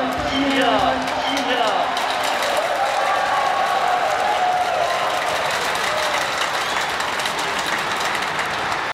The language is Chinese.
团队。